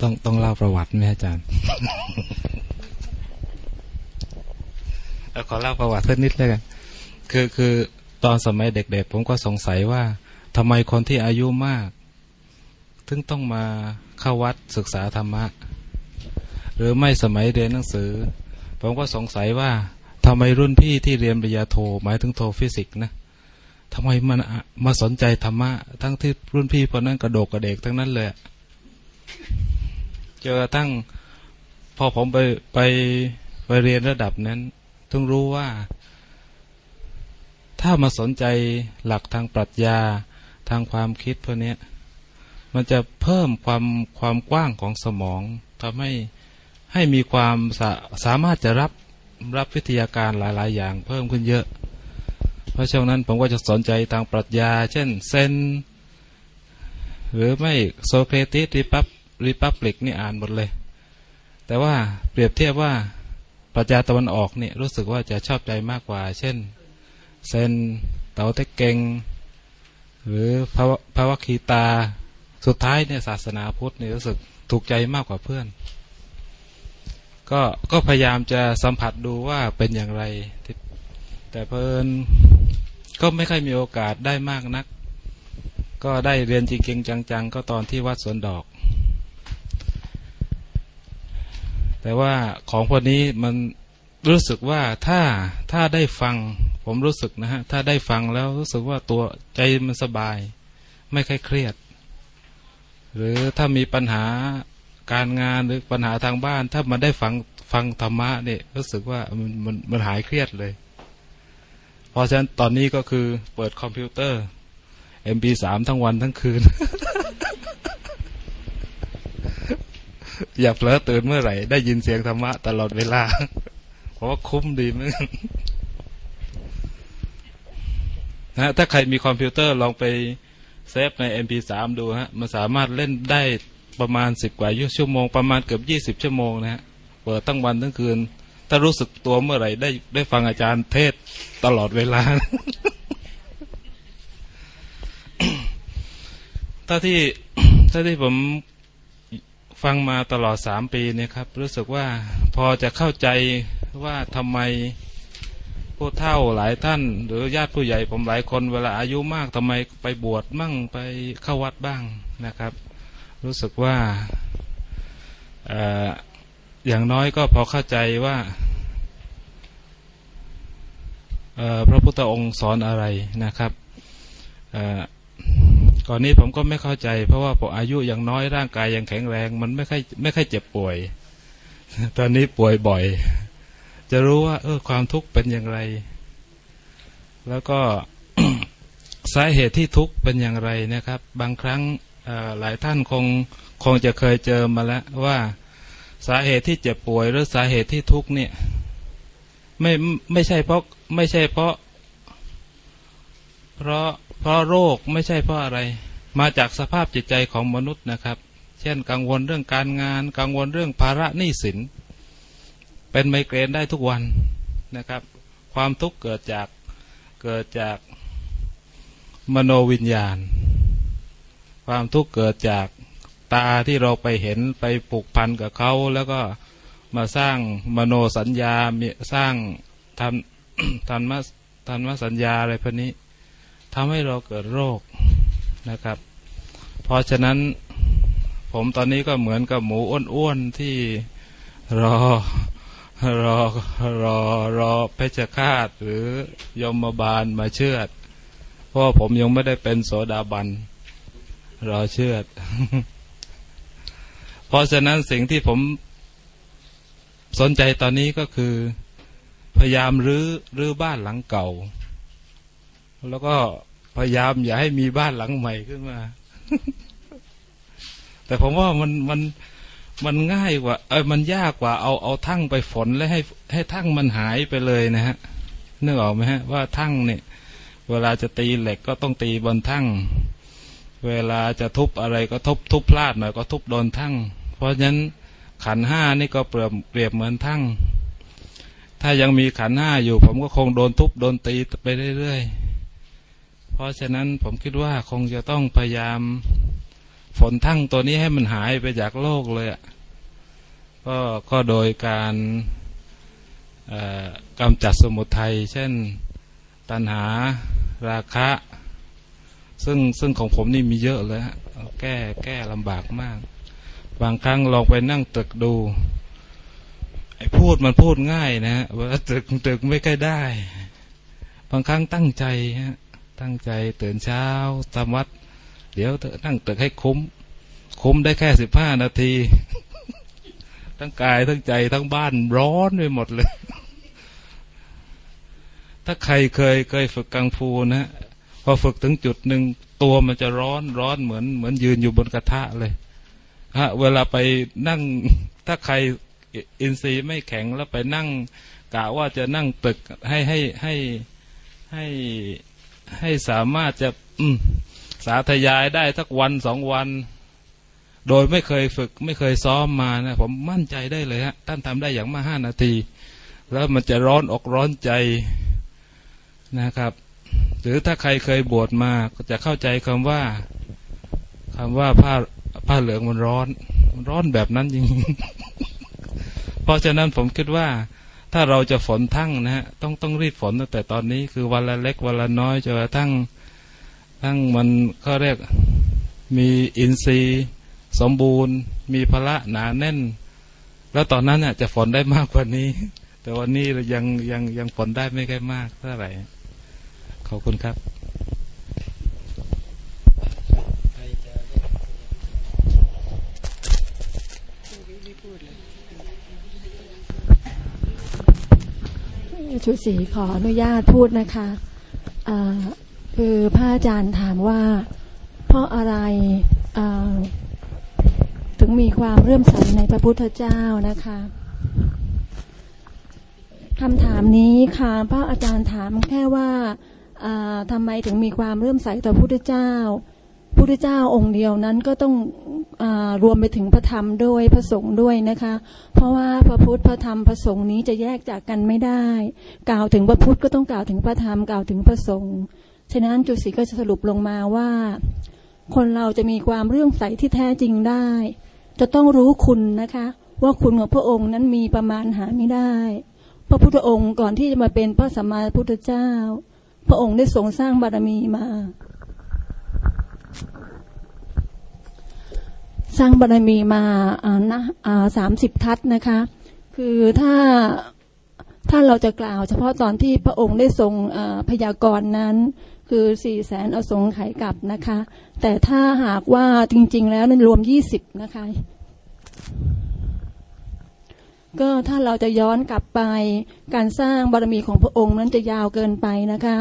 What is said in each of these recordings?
ต้องต้องเล่าประวัติไหมอาจารย์ขอเล่าประวัติสักนิดเลยกันคือคือตอนสมัยเด็ก ๆ ผมก็สงสัยว่าทำไมคนที่อายุมากถึงต้องมาเข้าวัดศึกษาธรรมะ หรือไม่สมัยเรียนหนังสือ ผมก็สงสัยว่าทำไมรุ่นพี่ที่เรียนปริญญาโทหมายถึงโทฟิสิกส์นะทำไมมันมาสนใจธรรมะ ทั้งที่รุ่นพี่พอนั้นกระโดกกระเดกทั้งนั้นเลย เจอตั้งพอผมไปไปไปเรียนระดับนั้นต้องรู้ว่า ถ้ามาสนใจหลักทางปรัชญาทางความคิดพวกนี้มันจะเพิ่มความความกว้างของสมองทำให้ให้มีความสาสามารถจะรับรับวิทยาการหลาย ๆ อย่างเพิ่มขึ้นเยอะ เพราะช่วงนั้นผมก็จะสนใจทางปรัชญา เช่นเซนหรือไม่โซเครติสริปับ ริปับลิกนี่อ่านหมดเลย แต่ว่าเปรียบเทียบว่าปรัชาตะวันออกเนี่ยรู้สึกว่าจะชอบใจมากกว่า เช่น เซนเตาเต็กเกงหรือพระวคีตาสุดท้ายเนี่ยศาสนาพุทธเนี่ยรู้สึกถูกใจมากกว่าเพื่อน ก็ก็พยายามจะสัมผัสดูว่าเป็นอย่างไร แต่เพิ่นก็ไม่ค่อยมีโอกาสได้มากนัก ก็ได้เรียนจริงๆจัง ๆ ก็ตอนที่วัดสวนดอก แต่ว่าของพวกนี้มันรู้สึกว่าถ้าถ้าได้ฟัง ผมรู้สึกนะฮะ ถ้าได้ฟังแล้วรู้สึกว่าตัวใจมันสบาย ไม่ค่อยเครียด หรือถ้ามีปัญหาการงานหรือปัญหาทางบ้าน ถ้ามันได้ฟังฟังธรรมะเนี่ยรู้สึกว่ามันมันมันหายเครียดเลย เพราะฉะนั้นตอนนี้ก็คือเปิดคอมพิวเตอร์ MP3 ทั้งวันทั้งคืน อยากเผลอตื่นเมื่อไหร่ ได้ยินเสียงธรรมะตลอดเวลา เพราะว่าคุ้มดีมั้งนะถ้าใครมีคอมพิวเตอร์ลองไปเซฟใน MP3 ดูฮะ มันสามารถเล่นได้ประมาณสิบกว่ายชั่วโมง ประมาณเกือบยี่สิบชั่วโมงนะฮะ เปิดทั้งวันทั้งคืน ถ้ารู้สึกตัวเมื่อไหร่ได้ได้ฟังอาจารย์เทศตลอดเวลา ถ้าที่ถ้าที่ผม ฟังมาตลอดสามปีเนี่ยครับ รู้สึกว่าพอจะเข้าใจว่าทำไมผู้เฒ่าหลายท่าน หรือญาติผู้ใหญ่ผมหลายคนเวลาอายุมากทำไมไปบวชมั่งไปเข้าวัดบ้างนะครับ รู้สึกว่าอย่างน้อยก็พอเข้าใจว่าพระพุทธองค์สอนอะไรนะครับ ก่อนนี้ผมก็ไม่เข้าใจ เพราะว่าผมอายุยังน้อยร่างกายยังแข็งแรง มันไม่ค่อยไม่ค่อยเจ็บป่วย ตอนนี้ป่วยบ่อย จะรู้ว่า เออ ความทุกข์เป็นอย่างไร แล้วก็สาเหตุที่ทุกข์เป็นอย่างไรนะครับ บางครั้งหลายท่านคงคงจะเคยเจอมาแล้วว่าสาเหตุที่เจ็บป่วย หรือสาเหตุที่ทุกข์เนี่ย ไม่ไม่ใช่เพราะไม่ใช่เพราะ เพราะ เพราะโรคไม่ใช่เพราะอะไร มาจากสภาพจิตใจของมนุษย์นะครับ เช่นกังวลเรื่องการงาน กังวลเรื่องภาระหนี้สิน เป็นไมเกรนได้ทุกวันนะครับ ความทุกข์เกิดจากเกิดจากมโนวิญญาณ ความทุกข์เกิดจากตาที่เราไปเห็นไปผูกพันกับเขาแล้วก็มาสร้างมโนสัญญาสร้างทำทำมาทำมาสัญญาอะไรพวกนี้ ทำให้เราเกิดโรคนะครับ เพราะฉะนั้นผมตอนนี้ก็เหมือนกับหมูอ้วนๆที่รอรอรอรอเพชฌฆาตหรือยมบาลมาเชื่อด เพราะผมยังไม่ได้เป็นโสดาบัน รอเชื่อด เพราะฉะนั้นสิ่งที่ผมสนใจตอนนี้ก็คือ พยายามรื้อรื้อบ้านหลังเก่า แล้วก็ พยายามอย่าให้มีบ้านหลังใหม่ขึ้นมา แต่ผมว่ามันมันมันง่ายกว่า เออมันยากกว่าเอาเอาทั้งไปฝนแล้วให้ให้ทั้งมันหายไปเลยนะฮะนึกออกไหมฮะ ว่าทั้งเนี่ย เวลาจะตีเหล็กก็ต้องตีบนทั้งเวลาจะทุบอะไรก็ทุบทุบพลาดหน่อยก็ทุบโดนทั้งเพราะฉะนั้นขันห้านี่ก็เปรียบเปรียบเหมือนทั้งถ้ายังมีขันห้าอยู่ ผมก็คงโดนทุบโดนตีไปเรื่อยๆ เพราะฉะนั้นผมคิดว่าคงจะต้องพยายามฝนทั้งตัวนี้ให้มันหายไปจากโลกเลยอะก็ก็โดยการกำจัดสมุทัยเช่นตัณหาราคะ ซึ่งซึ่งของผมนี่มีเยอะเลยฮะแก้แก้ลำบากมาก บางครั้งลองไปนั่งตึกดูไอ้พูดมันพูดง่ายนะฮะว่าตึกตึกไม่ค่อยได้ บางครั้งตั้งใจฮะ ตั้งใจตื่นเช้าทำวัด เดี๋ยวนั่งตึกให้คุ้ม คุ้มได้แค่สิบห้านาที ทั้งกายทั้งใจทั้งบ้านร้อนไปหมดเลย ถ้าใครเคยเคยฝึกกังฟูนะพอฝึกถึงจุดหนึ่งตัวมันจะร้อนร้อนเหมือน เหมือนยืนอยู่บนกระทะเลยฮะเวลาไปนั่ง ถ้าใครอินทรีย์ไม่แข็งแล้วไปนั่งกะว่าจะนั่งตึกให้ให้ให้ให้ ให้สามารถจะสาธยายได้สักวันสองวัน โดยไม่เคยฝึก ไม่เคยซ้อมมานะผมมั่นใจได้เลยฮะท่านทำได้อย่างมาห้านาที แล้วมันจะร้อนอกร้อนใจนะครับ หรือถ้าใครเคยบวชมาก็จะเข้าใจคำว่าคำว่าผ้าผ้าเหลืองมันร้อน มันร้อนแบบนั้นจริง เพราะฉะนั้นผมคิดว่า ถ้าเราจะฝนทั้งนะฮะต้องต้องรีบฝนตั้งแต่ตอนนี้คือวันละเล็กวันละน้อยจนกระทั่งทั้งมันก็เรียกมีอินทรีย์ สมบูรณ์ มีพละหนาแน่น แล้วตอนนั้นเนี่ยจะฝนได้มากกว่านี้ แต่วันนี้ยังยังยังฝนได้ไม่ค่อยมากเท่าไหร่ขอบคุณครับ ชุดสีขออนุญาตพูดนะคะคือพระอาจารย์ถามว่า เพราะอะไรถึงมีความเรื่มใสในพระพุทธเจ้านะคะคำถามนี้ค่ะพระอาจารย์ถามแค่ว่าทำไมถึงมีความเรื่มใสต่อพระพุทธเจ้า พุทธเจ้าองค์เดียวนั้นก็ต้องอรวมไปถึงพระธรรมด้วยพระสงฆ์ด้วยนะคะ เพราะว่าพระพุทธพระธรรมพระสงฆ์นี้จะแยกจากกันไม่ได้ กล่าวถึงพระพุทธก็ต้องกล่าวถึงพระธรรมกล่าวถึงพระสงฆ์ฉะนั้นจุสีก็จะสรุปลงมาว่า คนเราจะมีความเรื่องใสที่แท้จริงได้ จะต้องรู้คุณนะคะ ว่าคุณของพระองค์นั้นมีประมาณหาไม่ได้ พระพุทธองค์ก่อนที่จะมาเป็นพระสัมมาพุทธเจ้า พระองค์ได้ทรงสร้างบารมีมา สร้างบารมีมาอ่านะสามสิบทัศนะคะ คือถ้าถ้าเราจะกล่าวเฉพาะตอนที่พระองค์ได้ทรงพยากรณ์นั้น คือสี่แสนอสงไขยกับนะคะ แต่ถ้าหากว่าจริง ๆ แล้วนั้นรวมยี่สิบนะคะ ก็ถ้าเราจะย้อนกลับไปการสร้างบารมีของพระองค์นั้นจะยาวเกินไปนะคะ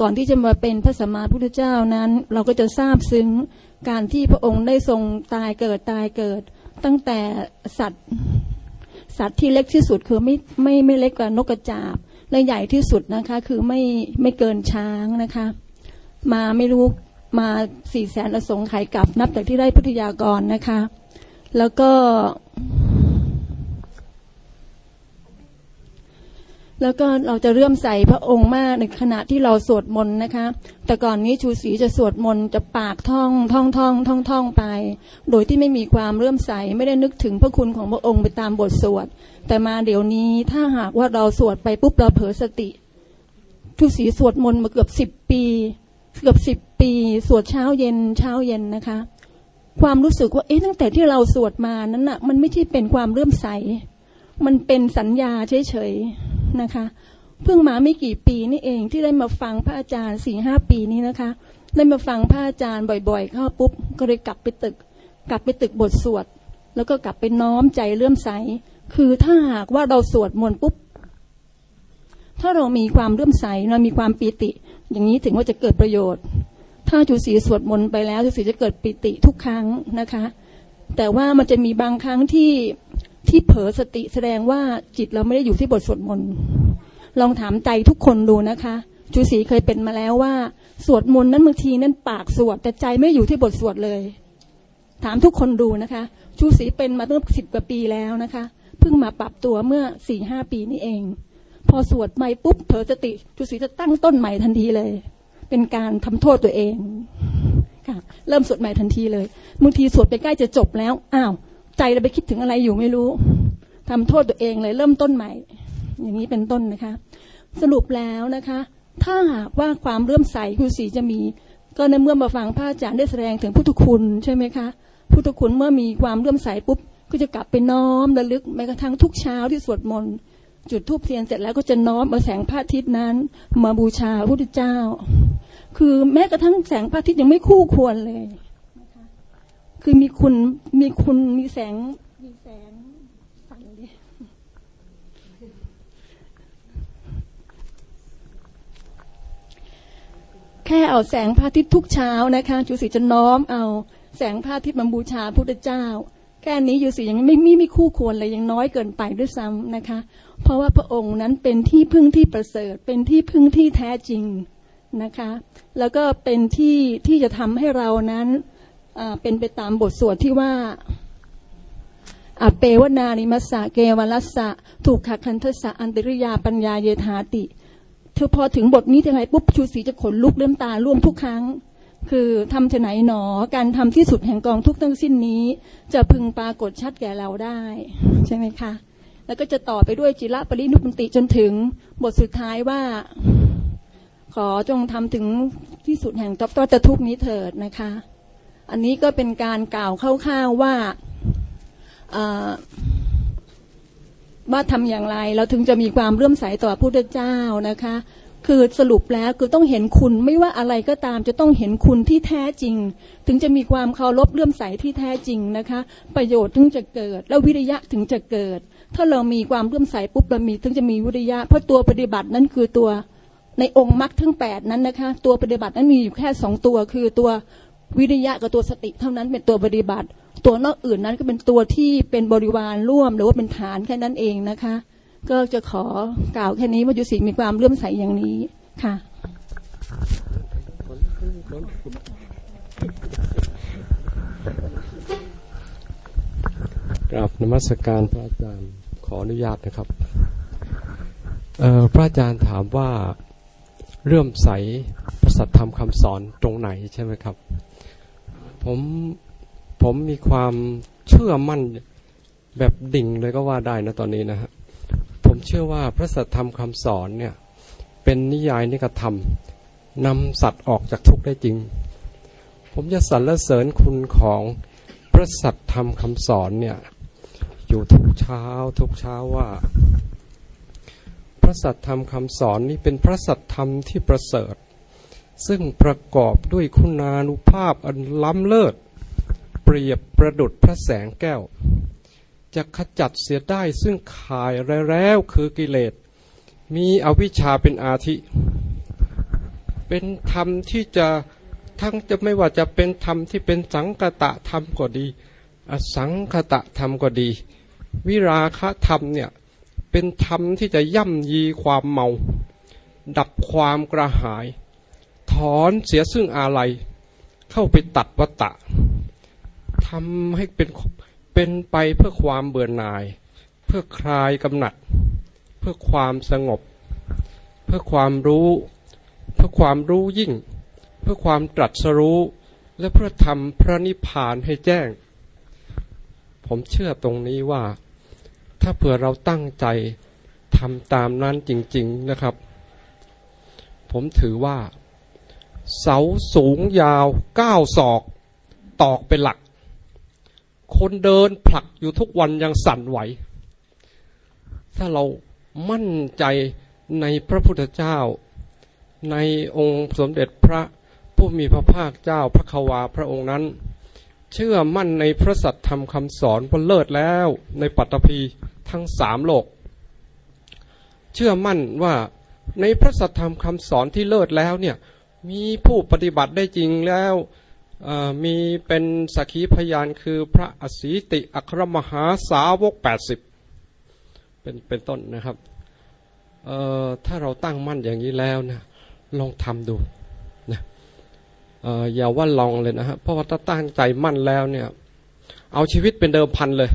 ก่อนที่จะมาเป็นพระสัมมาพุทธเจ้านั้น เราก็จะทราบซึ้งการที่พระองค์ได้ทรงตายเกิดตายเกิด ตั้งแต่สัตว์สัตว์ที่เล็กที่สุดคือไม่ไม่ไม่เล็กกว่านกกระจาบและใหญ่ที่สุดนะคะ คือไม่ไม่เกินช้างนะคะ มาไม่รู้มาสี่แสนอสงไขยกลับนับจากที่ได้พุทธยากรนะคะ แล้วก็ แล้วก็เราจะเรื่มใส่พระองค์มากในขณะที่เราสวดมนต์นะคะ แต่ก่อนนี้ชูศรีจะสวดมนต์จะปากท่องท่องท่องท่องท่องไป โดยที่ไม่มีความเรื่มใส่ไม่ได้นึกถึงพระคุณของพระองค์ไปตามบทสวด แต่มาเดี๋ยวนี้ถ้าหากว่าเราสวดไปปุ๊บเราเผลอสติ ชูศรีสวดมนต์มาเกือบสิบปี เกือบสิบปี สวดเช้าเย็นเช้าเย็นนะคะ ความรู้สึกว่าเอ๊ะตั้งแต่ที่เราสวดมานั้นน่ะมันไม่ใช่เป็นความเรื่มใส มันเป็นสัญญาเฉย นะคะ เพิ่งมาไม่กี่ปีนี่เองที่ได้มาฟังพระอาจารย์สี่ห้าปีนี้นะคะ ได้มาฟังพระอาจารย์บ่อยๆเข้าปุ๊บก็เลยกลับไปตึก กลับไปตึกบทสวด แล้วก็กลับไปน้อมใจเลื่อมใส คือถ้าหากว่าเราสวดมนต์ปุ๊บ ถ้าเรามีความเลื่อมใสเรามีความปีติ อย่างนี้ถึงว่าจะเกิดประโยชน์ ถ้าจุสีสวดมนต์ไปแล้วจุสีจะเกิดปิติทุกครั้งนะคะ แต่ว่ามันจะมีบางครั้งที่ ที่เผลอสติแสดงว่าจิตเราไม่ได้อยู่ที่บทสวดมนต์ลองถามใจทุกคนดูนะคะ จูศรีเคยเป็นมาแล้วว่า สวดมนต์นั้นบางทีนั้นปากสวด แต่ใจไม่อยู่ที่บทสวดเลย ถามทุกคนดูนะคะ จูศรีเป็นมาตั้งสิบกว่าปีแล้วนะคะเพิ่งมาปรับตัวเมื่อสี่ห้าปีนี้เอง พอสวดใหม่ปุ๊บเผลอสติจูศรีจะตั้งต้นใหม่ทันทีเลย เป็นการทำโทษตัวเองค่ะเริ่มสวดใหม่ทันทีเลยบางทีสวดไปใกล้จะจบแล้วอ้าว ใจเราไปคิดถึงอะไรอยู่ไม่รู้ทำโทษตัวเองเลยเริ่มต้นใหม่ อย่างนี้เป็นต้นนะคะ สรุปแล้วนะคะ ถ้าหากว่าความเริ่มใสคุณสีจะมี ก็ในเมื่อมาฟังพระอาจารย์ได้แสดงถึงพุทธคุณใช่ไหมคะพุทธคุณเมื่อมีความเริ่มใสปุ๊บก็จะกลับไปน้อมระลึกแม้กระทั่งทุกเช้าที่สวดมนต์จุดทูบเทียนเสร็จแล้วก็จะน้อมมาแสงพระอาทิตย์นั้น มาบูชาพระพุทธเจ้า คือแม้กระทั่งแสงพระอาทิตย์ยังไม่คู่ควรเลย คือมีคุณมีคุณมีแสงมีแสงสั่นดิแค่เอาแสงพระอาทิตย์ทุกเช้านะคะจุสีจะน้อมเอาแสงพระอาทิตย์มาบูชาพระพุทธเจ้า แค่นี้อยู่สิยังไม่ไม่ไม่คู่ควรเลยยังน้อยเกินไปด้วยซ้ำนะคะ เพราะว่าพระองค์นั้นเป็นที่พึ่งที่ประเสริฐ เป็นที่พึ่งที่แท้จริงนะคะ แล้วก็เป็นที่ที่จะทำให้เรานั้นอ่า เป็นไปตามบทสวดที่ว่าอเปวนานิมัสสะเกวลัสสะถูกขคันทสะอันติริยาปัญญาเยธาติเธอพอถึงบทนี้ทีไรปุ๊บชูศรีจะขนลุกเลื่อมตาร่วมทุกครั้ง คือทำจะไหนหนอการทำที่สุดแห่งกองทุกทั้งสิ้นนี้ จะพึงปรากฏชัดแก่เราได้ ใช่ไหมคะ แล้วก็จะต่อไปด้วยจิระปรินุปติจนถึงบทสุดท้ายว่า ขอจงทำถึงที่สุดแห่งตัตทุกนี้เถิดนะคะ อันนี้ก็เป็นการกล่าวคร่าวๆว่าอ่าว่าทำอย่างไร เราถึงจะมีความเรื่อมใสต่อพระพุทธเจ้านะคะ คือสรุปแล้วคือต้องเห็นคุณไม่ว่าอะไรก็ตามจะต้องเห็นคุณที่แท้จริง ถึงจะมีความเคารพเลื่อมใสที่แท้จริงนะคะ ประโยชน์ถึงจะเกิด แล้ววิริยะถึงจะเกิด ถ้าเรามีความเลื่อมใสปุ๊บเรามีถึงจะมีวิริยะ เพราะตัวปฏิบัตินั้นคือตัวในองค์มรรคทั้งแปดนั้นนะคะ ตัวปฏิบัตินั้นมีอยู่แค่สองตัว คือตัว วิริยะกับตัวสติเท่านั้นเป็นตัวปฏิบัติ ตัวนอกอื่นนั้นก็เป็นตัวที่เป็นบริวารร่วม หรือว่าเป็นฐานแค่นั้นเองนะคะ ก็จะขอกล่าวแค่นี้ว่ายุสิมีความเลื่อมใสอย่างนี้ค่ะกราบนมัสการพระอาจารย์ขออนุญาตนะครับพระอาจารย์ถามว่า เรื่อมใสพระสัทธรรมคำสอนตรงไหนใช่ไหมครับ ผมผมมีความเชื่อมั่นแบบดิ่งเลยก็ว่าได้นะตอนนี้นะฮะผมเชื่อว่าพระสัทธรรมคำสอนเนี่ย เป็นนิยายนิกธรรมนำสัตว์ออกจากทุกข์ได้จริง ผมจะสรรเสริญคุณของพระสัทธรรมคำสอนเนี่ย อยู่ทุกเช้าทุกเช้าว่า ระสัทธรรมคำสอนนี้เป็นพระสัทธรรมที่ประเสริฐ ซึ่งประกอบด้วยคุณานุภาพอันล้ำเลิศ เปรียบประดุดพระแสงแก้ว จะขจัดเสียได้ซึ่งขายแล้วคือกิเลส มีอวิชชาเป็นอาทิ เป็นธรรมที่จะทั้งจะไม่ว่าจะเป็นธรรมที่เป็นสังกตะธรรมก็ดี อสังคตะธรรมก็ดี วิราคะธรรมเนี่ย เป็นธรรมที่จะย่ำยีความเมา ดับความกระหาย ถอนเสียซึ่งอาลัย เข้าไปตัดวัตตะทำให้เป็นเป็นไปเพื่อความเบื่อหน่าย เพื่อคลายกำหนัด เพื่อความสงบ เพื่อความรู้ เพื่อความรู้ยิ่ง เพื่อความตรัสรู้และเพื่อทำพระนิพพานให้แจ้ง ผมเชื่อตรงนี้ว่า ถ้าเผื่อเราตั้งใจทำตามนั้นจริง ๆนะครับ ผมถือว่า เสาสูงยาวเก้าศอก ตอกเป็นหลัก คนเดินผลักอยู่ทุกวันยังสั่นไหว ถ้าเรามั่นใจในพระพุทธเจ้า ในองค์สมเด็จพระผู้มีพระภาคเจ้าพระควาพระองค์นั้น เชื่อมั่นในพระสัทธรรมคำสอนพนเลิศแล้วในปัตตภี ทั้งสามโลก เชื่อมั่นว่าในพระสัทธรรมคำสอนที่เลิศแล้วเนี่ยมีผู้ปฏิบัติได้จริงแล้วมีเป็นสักขีพยานคือพระอสีติอัครมหาสาวกแปดสิบเป็นเป็นต้นนะครับถ้าเราตั้งมั่นอย่างนี้แล้วนะลองทำดูนะอย่าว่าลองเลยนะฮะเพราะว่าถ้าตั้งใจมั่นแล้วเนี่ย เอาชีวิตเป็นเดิมพันเลย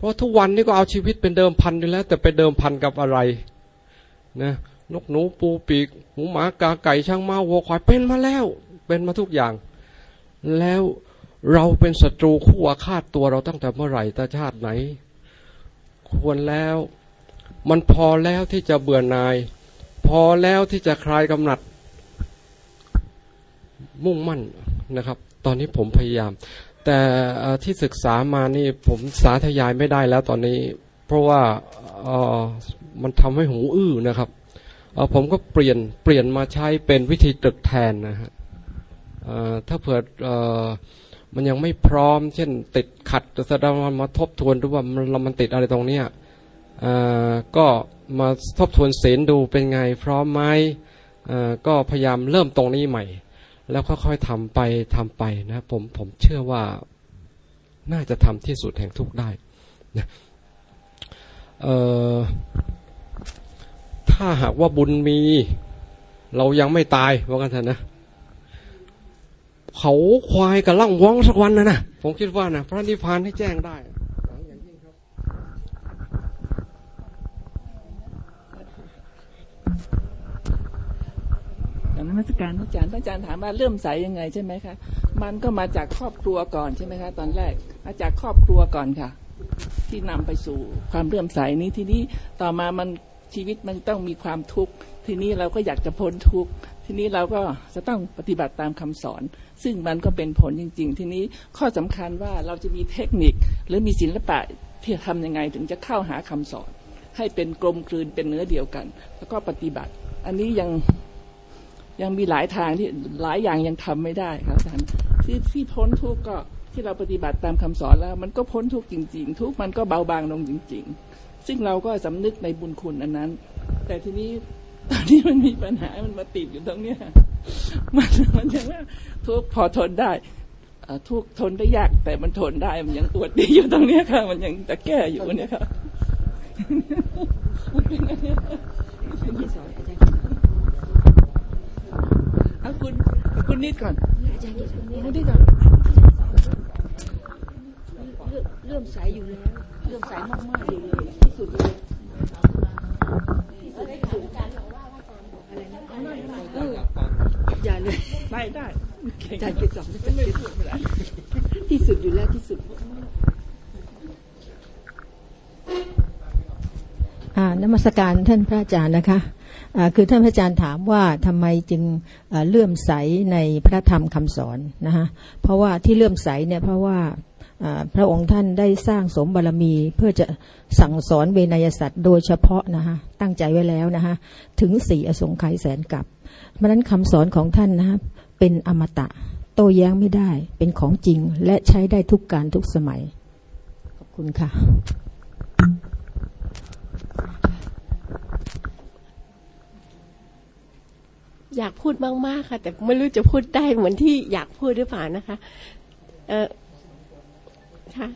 เพราะทุกวันนี้ก็เอาชีวิตเป็นเดิมพันอยู่แล้ว แต่ไปเดิมพันกับอะไรนะนกหนูปูปีกหมูหมากาไก่ช่างม้าวัวควายเป็นมาแล้ว เป็นมาทุกอย่าง แล้วเราเป็นศัตรูคู่อาฆาตตัวเราตั้งแต่เมื่อไหร่ตาชาติไหน ควรแล้ว มันพอแล้วที่จะเบื่อหน่าย พอแล้วที่จะคลายกำหนัด มุ่งมั่นนะครับ ตอนนี้ผมพยายาม แต่ที่ศึกษามานี่ผมสาธยายไม่ได้แล้วตอนนี้ เพราะว่ามันทำให้หูอื้อนะครับผมก็เปลี่ยนเปลี่ยนมาใช้เป็นวิธีตรึกแทนนะฮะถ้าเผื่อมันยังไม่พร้อม เช่น ติดขัดแสดงว่ามาทบทวนดูว่ามันเรามันติดอะไรตรงเนี้ยก็มาทบทวนศีลดูเป็นไงพร้อมไหมก็พยายามเริ่มตรงนี้ใหม่ แล้วค่อยๆทำไปทำไปนะผมผมเชื่อว่าน่าจะทำที่สุดแห่งทุกได้นะถ้าหากว่าบุญมี เรายังไม่ตายว่ากันเถอะนะเขาควายกับล่างว้องสักวันนะนะผมคิดว่านะพระนิพพานให้แจ้งได้ นมัสการอาจารย์อาจารย์ถามว่าเริ่มใสยังไงใช่ไหมคะ มันก็มาจากครอบครัวก่อนใช่ไหมคะ ตอนแรกมาจากครอบครัวก่อนค่ะ ที่นำไปสู่ความเริ่มใสนี้ทีนี้ต่อมามันชีวิตมันต้องมีความทุกข์ทีนี้เราก็อยากจะพ้นทุกข์ทีนี้เราก็จะต้องปฏิบัติตามคำสอน ซึ่งมันก็เป็นผลจริง ๆ ทีนี้ข้อสำคัญว่าเราจะมีเทคนิคหรือมีศิลปะที่ทำยังไงถึงจะเข้าหาคำสอน ให้เป็นกลมกลืนเป็นเนื้อเดียวกัน แล้วก็ปฏิบัติ อันนี้ยัง ยังมีหลายทางที่หลายอย่างยังทำไม่ได้ครับอาจารย์ที่ที่พ้นทุกข์ก็ที่เราปฏิบัติตามคำสอนแล้ว มันก็พ้นทุกข์จริง ๆ ทุกมันก็เบาบางลงจริง ๆ ซึ่งเราก็สำนึกในบุญคุณอันนั้น แต่ทีนี้ตอนนี้มันมีปัญหา มันมาติดอยู่ตรงเนี้ยมันมันยังว่าทุกพอทนได้ทุกทนได้ยาก แต่มันทนได้มันยังปวดดีอยู่ตรงเนี้ยค่ะ มันยังจะแก้อยู่เนี่ยค่ะ เอาคุณคุณนิดก่อนคุณนิดก่อนเริ่มใสอยู่แล้วเรื่องสายมากๆเลยที่สุดเลยอย่าเลยได้ได้อาจารย์เกศสองที่สุดอยู่แล้วที่สุดนมัสการท่านพระอาจารย์นะคะ คือท่านพระอาจารย์ถามว่าทำไมจึงเลื่อมใสในพระธรรมคำสอนนะคะเพราะว่าที่เลื่อมใสเนี่ยเพราะว่าพระองค์ท่านได้สร้างสมบารมีเพื่อจะสั่งสอนเวนยสัตว์โดยเฉพาะนะคะตั้งใจไว้แล้วนะคะถึงสี่อสงไขยแสนกับเพราะนั้นคำสอนของท่านนะคะเป็นอมตะ โตแย้งไม่ได้เป็นของจริงและใช้ได้ทุกการทุกสมัย ขอบคุณค่ะ อยากพูดมากๆค่ะ แต่ไม่รู้จะพูดได้เหมือนที่อยากพูดหรือเปล่านะคะ เออค่ะ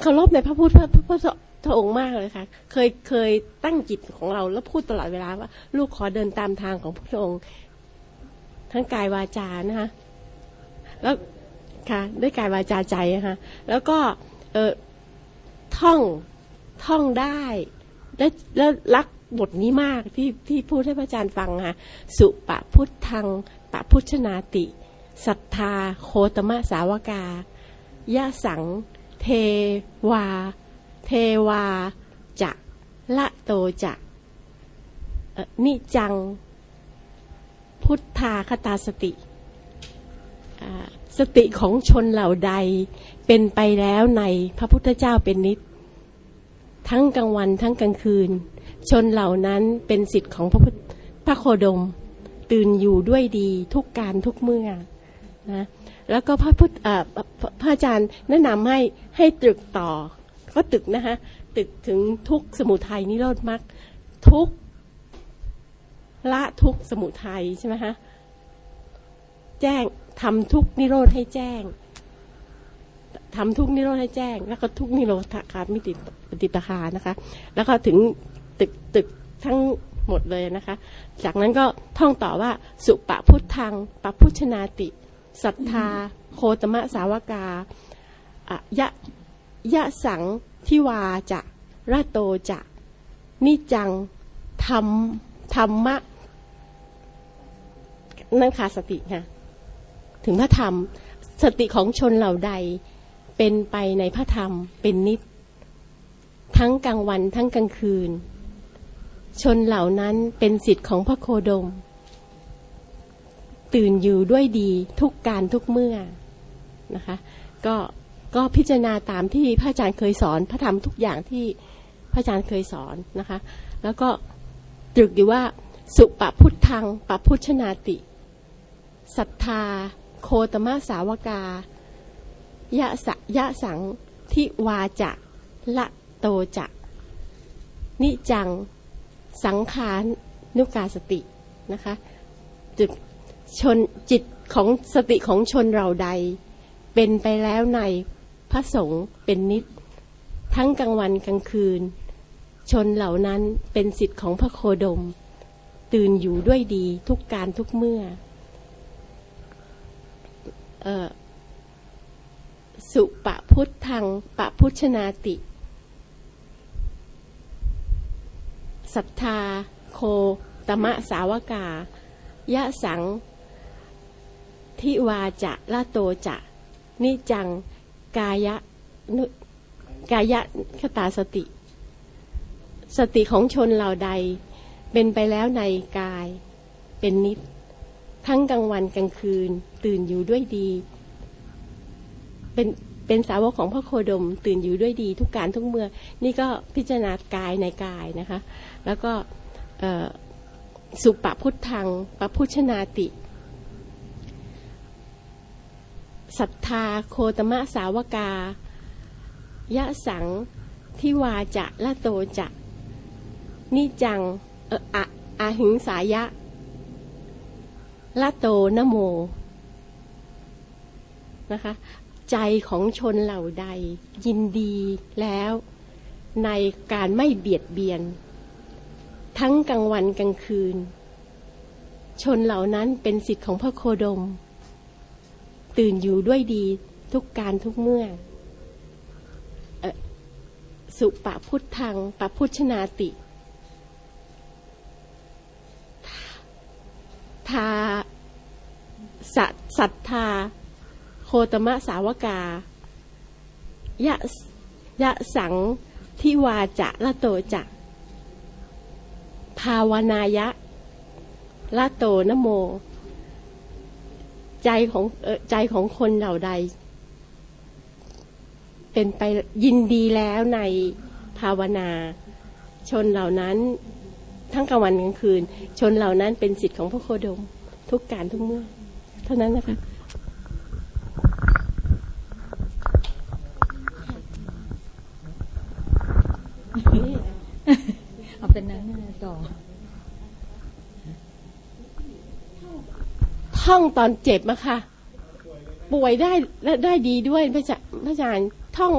เคารพในพระพุทธพระพระพระองค์มากเลยค่ะ เคยเคยตั้งจิตของเราแล้วพูดตลอดเวลาว่า ลูกขอเดินตามทางของพระองค์ ทั้งกายวาจานะคะแล้วค่ะ ด้วยกายวาจาใจนะคะแล้วก็เออท่องท่องได้ และแล้วรักบทนี้มากที่ที่พูดให้พระอาจารย์ฟังค่ะสุปะพุทธังปะพุชนาติศรัทธา โคตมะสาวกายะสัง เทวา เทวาจะละโตจะนิจัง พุทธาคตาสติ สติของชนเหล่าใดเป็นไปแล้วในพระพุทธเจ้าเป็นนิด ทั้งกลางวันทั้งกลางคืน ชนเหล่านั้นเป็นสิทธิ์ของพระพุทธพระโคดม ตื่นอยู่ด้วยดีทุกการทุกเมื่อนะแล้วก็พระพุทธพระอาจารย์แนะนำให้ให้ตรึกต่อ ก็ตึกนะคะตึกถึงทุกสมุทัยนิโรธมรรคทุกละทุกสมุทัยใช่ไหมคะแจ้งทำทุกนิโรธให้แจ้ง ทำทุกนิโรธให้แจ้ง แล้วก็ทุกนิโรธคามิติปฏิปทานะคะ แล้วก็ถึงตึกตึกทั้งหมดเลยนะคะ จากนั้นก็ท่องต่อว่าสุปะพุทธังปะพุชนาติศรัทธา โคตมะสาวกายะยะสังทิวาจะระโตจะนิจังทธรรมะนั่นขาสติค่ะถึงพระธรรมสติของชนเหล่าใด เป็นไปในพระธรรมเป็นนิด ทั้งกลางวันทั้งกลางคืน ชนเหล่านั้นเป็นสิทธิ์ของพระโคดม ตื่นอยู่ด้วยดีทุกการทุกเมื่อนะคะ ก็ก็พิจารณาตามที่พระอาจารย์เคยสอน พระธรรมทุกอย่างที่พระอาจารย์เคยสอนนะคะ แล้วก็ตรึกอยู่ว่าสุปพุทธังปพุชนาติศรัทธา โคตมะสาวกา ยะสะยะสังทิวาจะละโตจะนิจังสังขารนุกาสตินะคะจุดชนจิตของสติของชนเราใด เป็นไปแล้วในพระสงฆ์เป็นนิด ทั้งกลางวันกลางคืน ชนเหล่านั้นเป็นสิทธิ์ของพระโคดม ตื่นอยู่ด้วยดีทุกการทุกเมื่ออ สุปะพุทธังปะพุชนาติศรัทธา โค ตมะสาวกา ยะสัง ทิวาจะละโตจะ นิจัง กายะนุกายะคตาสติ สติของชนเหล่าใด เป็นไปแล้วในกาย เป็นนิด ทั้งกลางวันกลางคืน ตื่นอยู่ด้วยดี เป็นเป็นสาวกของพระโคดมตื่นอยู่ด้วยดีทุกการทุกเมื่อ นี่ก็พิจารณากายในกายนะคะ แล้วก็สุปพุทธังปพุชนาติศรัทธาโคตมะสาวกา ยะสังทิวาจะละโตจะนิจังเอออะอาหิงสายะละโตนโมนะคะ ใจของชนเหล่าใด ยินดีแล้วในการไม่เบียดเบียน ทั้งกลางวันกลางคืน ชนเหล่านั้นเป็นสิทธิ์ของพระโคดม ตื่นอยู่ด้วยดีทุกการทุกเมื่อสุปะพุทธังปะพุชนาติ ทาสัทธา โคตมะสาวกายะยะสังทิวาจะละโตจะภาวนายะละโตนโม ใจของใจของคนเหล่าใด เป็นไปยินดีแล้วในภาวนา ชนเหล่านั้นทั้งกลางวันกลางคืน ชนเหล่านั้นเป็นสิทธิ์ของพระโคดม ทุกการทุกเมื่อ เท่านั้นนะคะเอาเป็นนั้นต่อ ท่องตอนเจ็บมาค่ะ ป่วยได้และได้ดีด้วยพระอาจารย์พระอาจารย์ท่อง